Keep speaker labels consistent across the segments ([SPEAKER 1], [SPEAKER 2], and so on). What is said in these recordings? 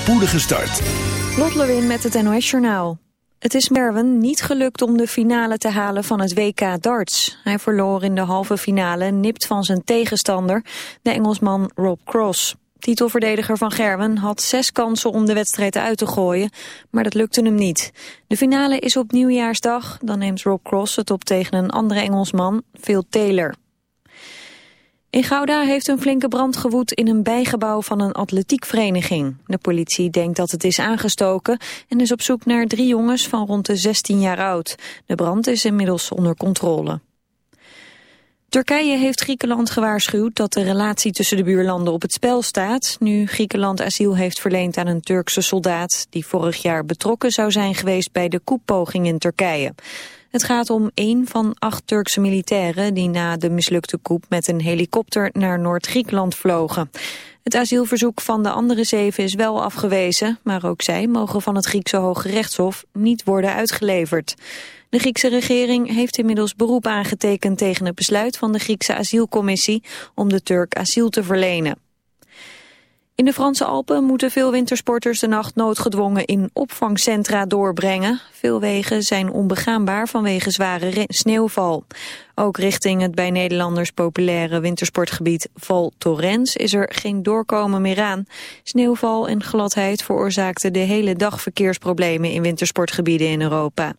[SPEAKER 1] spoedige start.
[SPEAKER 2] Lot met het NOS Journaal. Het is Merwen niet gelukt om de finale te halen van het WK darts. Hij verloor in de halve finale nipt van zijn tegenstander, de Engelsman Rob Cross. Titelverdediger van Gerwen had zes kansen om de wedstrijd uit te gooien, maar dat lukte hem niet. De finale is op nieuwjaarsdag, dan neemt Rob Cross het op tegen een andere Engelsman, Phil Taylor. In Gouda heeft een flinke brand gewoed in een bijgebouw van een atletiekvereniging. De politie denkt dat het is aangestoken en is op zoek naar drie jongens van rond de 16 jaar oud. De brand is inmiddels onder controle. Turkije heeft Griekenland gewaarschuwd dat de relatie tussen de buurlanden op het spel staat, nu Griekenland asiel heeft verleend aan een Turkse soldaat die vorig jaar betrokken zou zijn geweest bij de koepoging in Turkije. Het gaat om één van acht Turkse militairen die na de mislukte coup met een helikopter naar Noord-Griekenland vlogen. Het asielverzoek van de andere zeven is wel afgewezen, maar ook zij mogen van het Griekse Hoge Rechtshof niet worden uitgeleverd. De Griekse regering heeft inmiddels beroep aangetekend tegen het besluit van de Griekse asielcommissie om de Turk asiel te verlenen. In de Franse Alpen moeten veel wintersporters de nacht noodgedwongen in opvangcentra doorbrengen. Veel wegen zijn onbegaanbaar vanwege zware sneeuwval. Ook richting het bij Nederlanders populaire wintersportgebied Val Thorens is er geen doorkomen meer aan. Sneeuwval en gladheid veroorzaakten de hele dag verkeersproblemen in wintersportgebieden in Europa.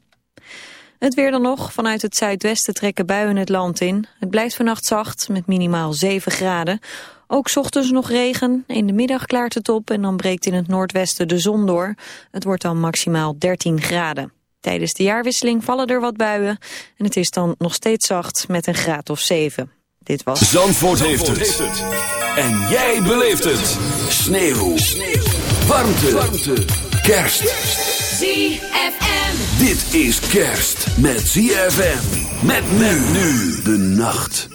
[SPEAKER 2] Het weer dan nog. Vanuit het zuidwesten trekken buien het land in. Het blijft vannacht zacht met minimaal 7 graden. Ook ochtends nog regen. In de middag klaart het op en dan breekt in het noordwesten de zon door. Het wordt dan maximaal 13 graden. Tijdens de jaarwisseling vallen er wat buien. En het is dan nog steeds zacht met een graad of 7. Dit was...
[SPEAKER 1] Zandvoort, heeft, het. En jij beleeft het. Sneeuw. Sneeuw. Warmte. Warmte. Kerst.
[SPEAKER 3] ZFM.
[SPEAKER 1] Dit is kerst met ZFM. Met men nu de nacht.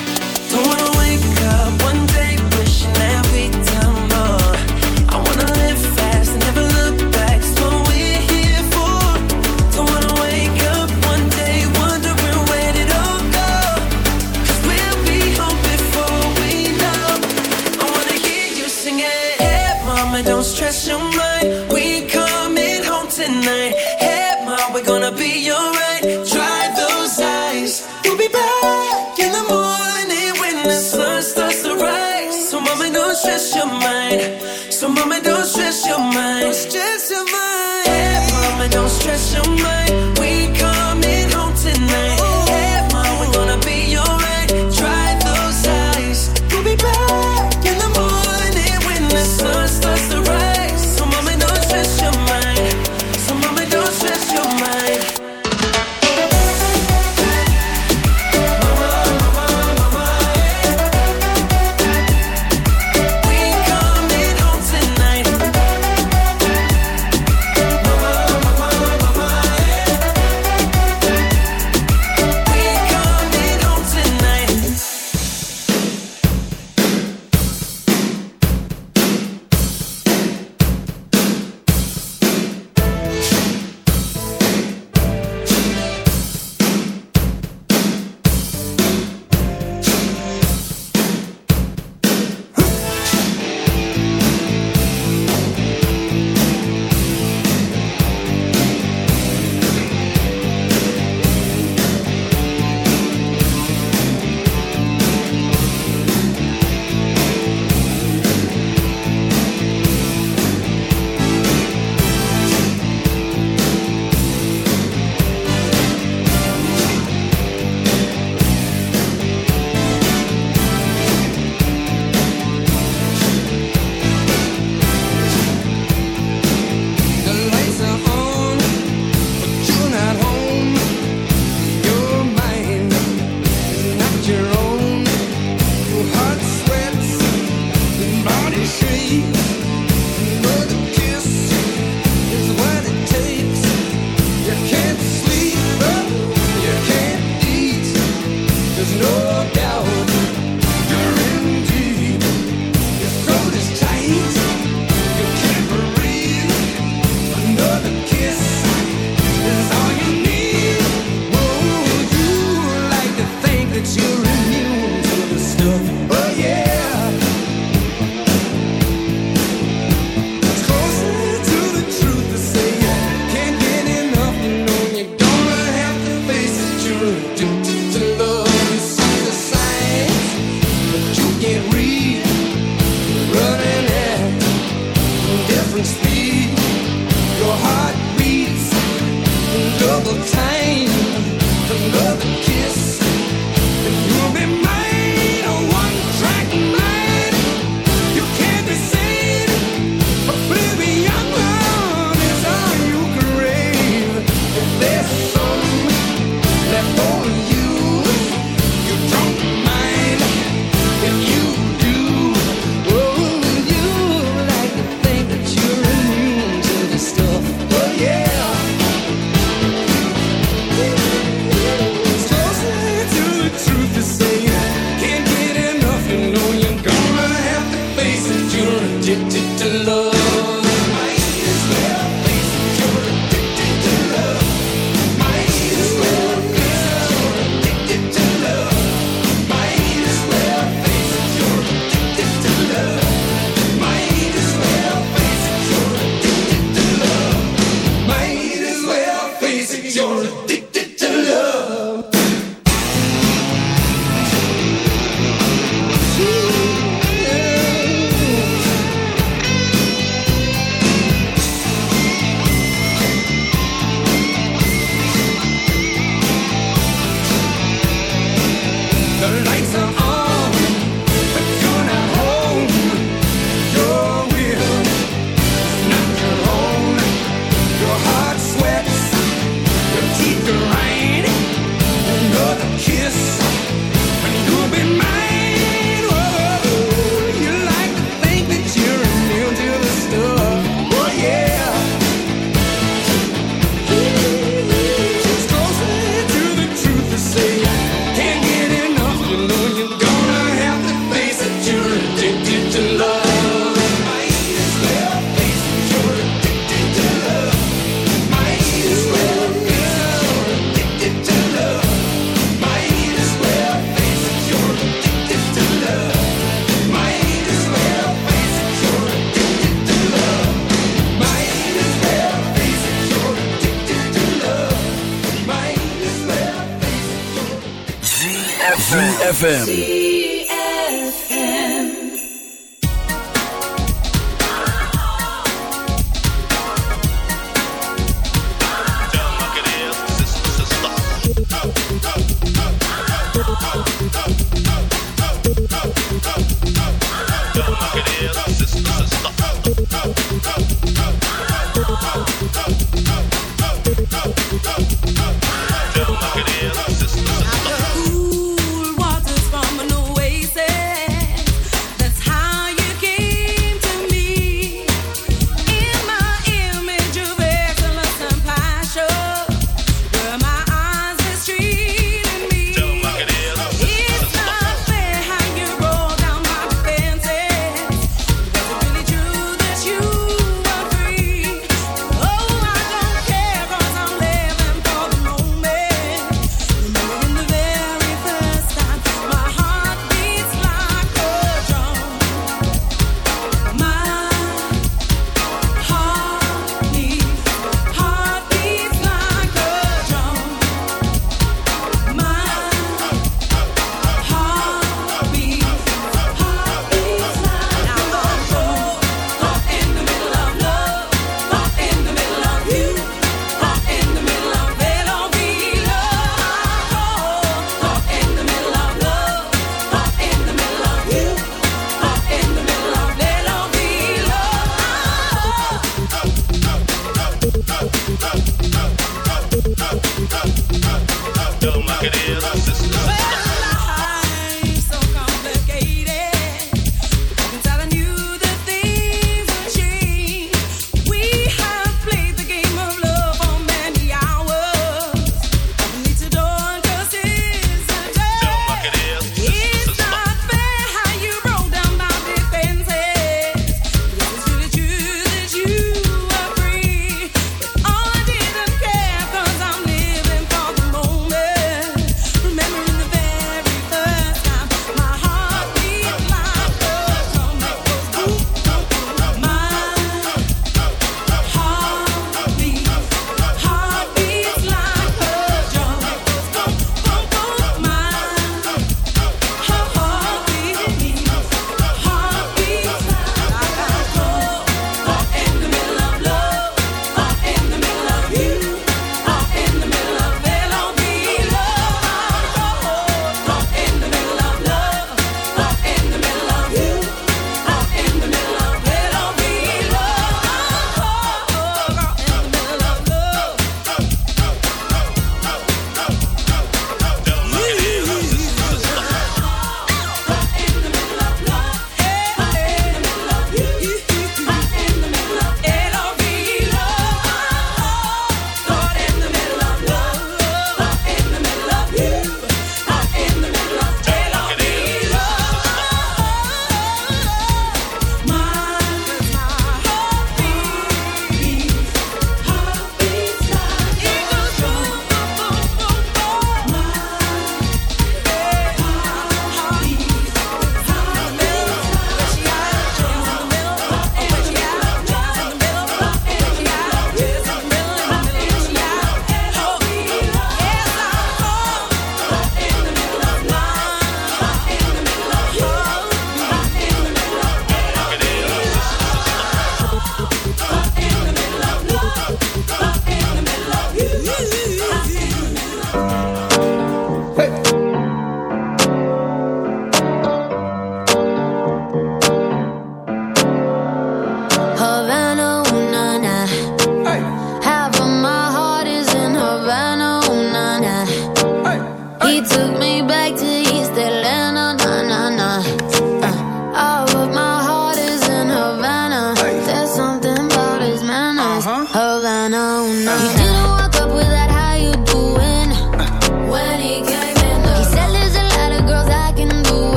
[SPEAKER 1] ZFM.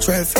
[SPEAKER 4] 12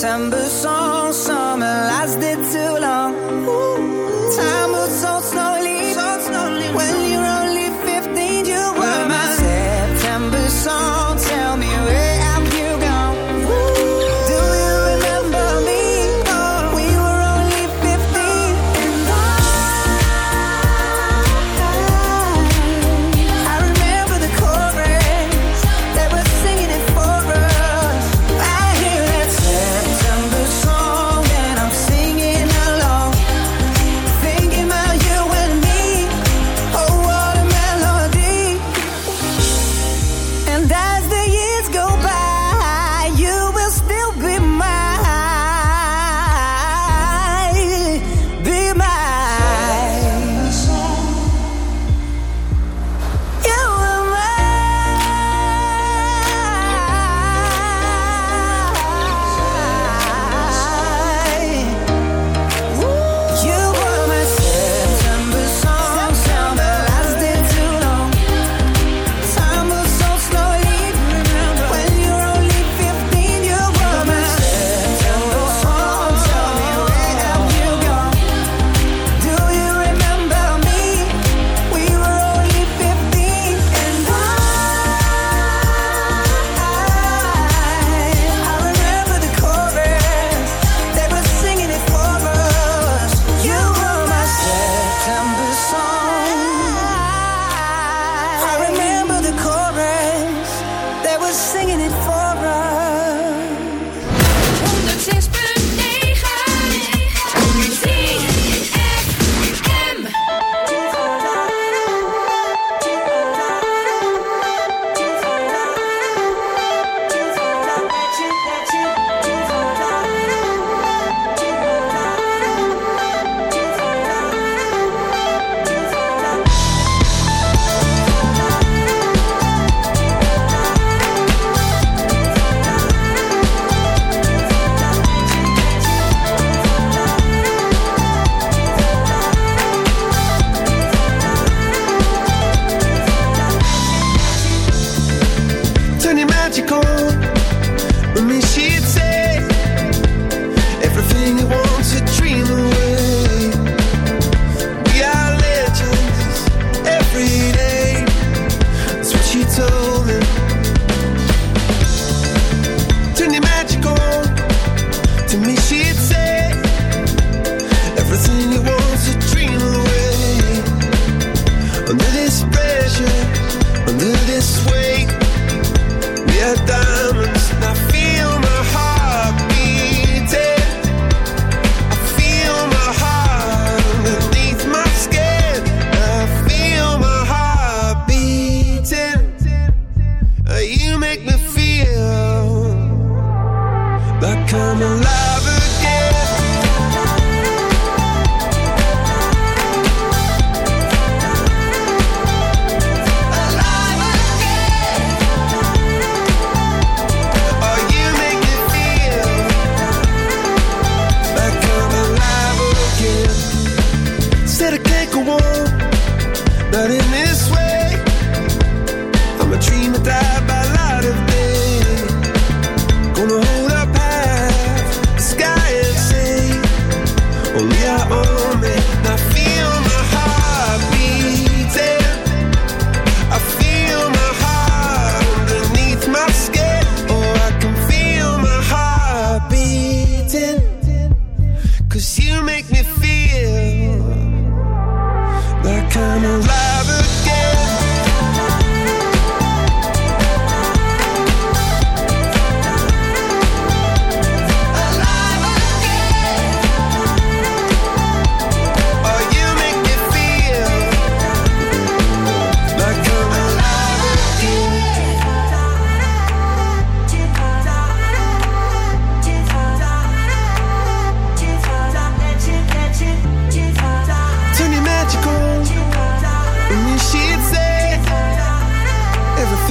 [SPEAKER 5] September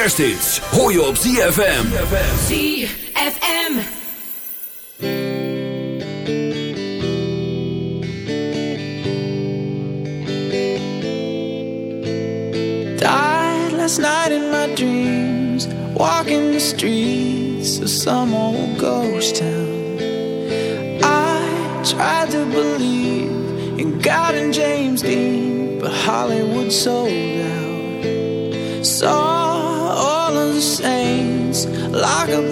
[SPEAKER 3] kerstdienst. Hoor je op ZFM.
[SPEAKER 1] ZFM.
[SPEAKER 6] Died last night in my dreams. Walking the streets of some old ghost town. I tried to believe in God and James Dean. But Hollywood sold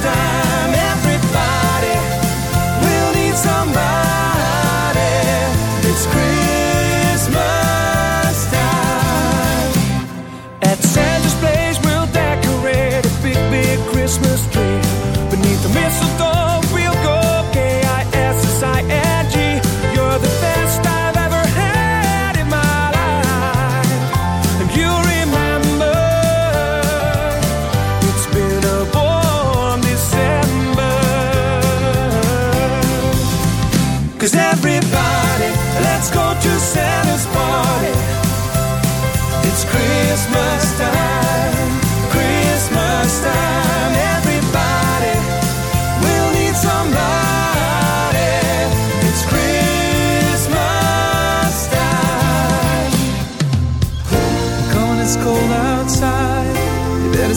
[SPEAKER 6] understand.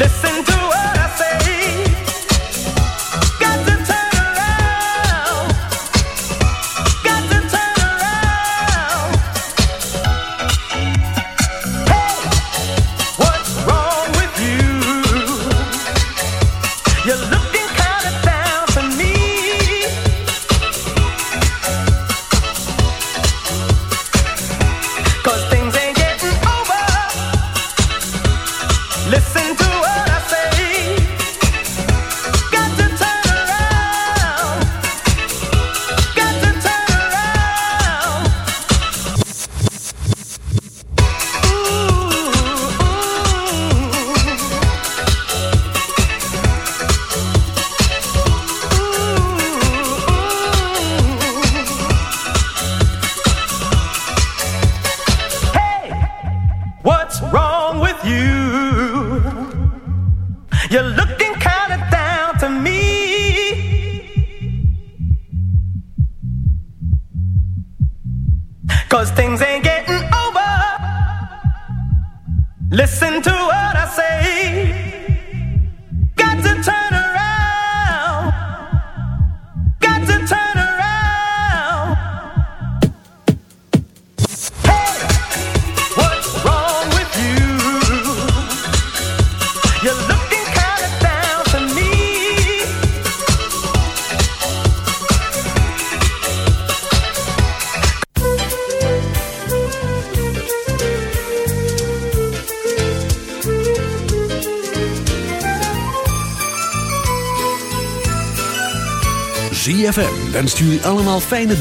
[SPEAKER 7] Listen to
[SPEAKER 4] en stuur u allemaal fijne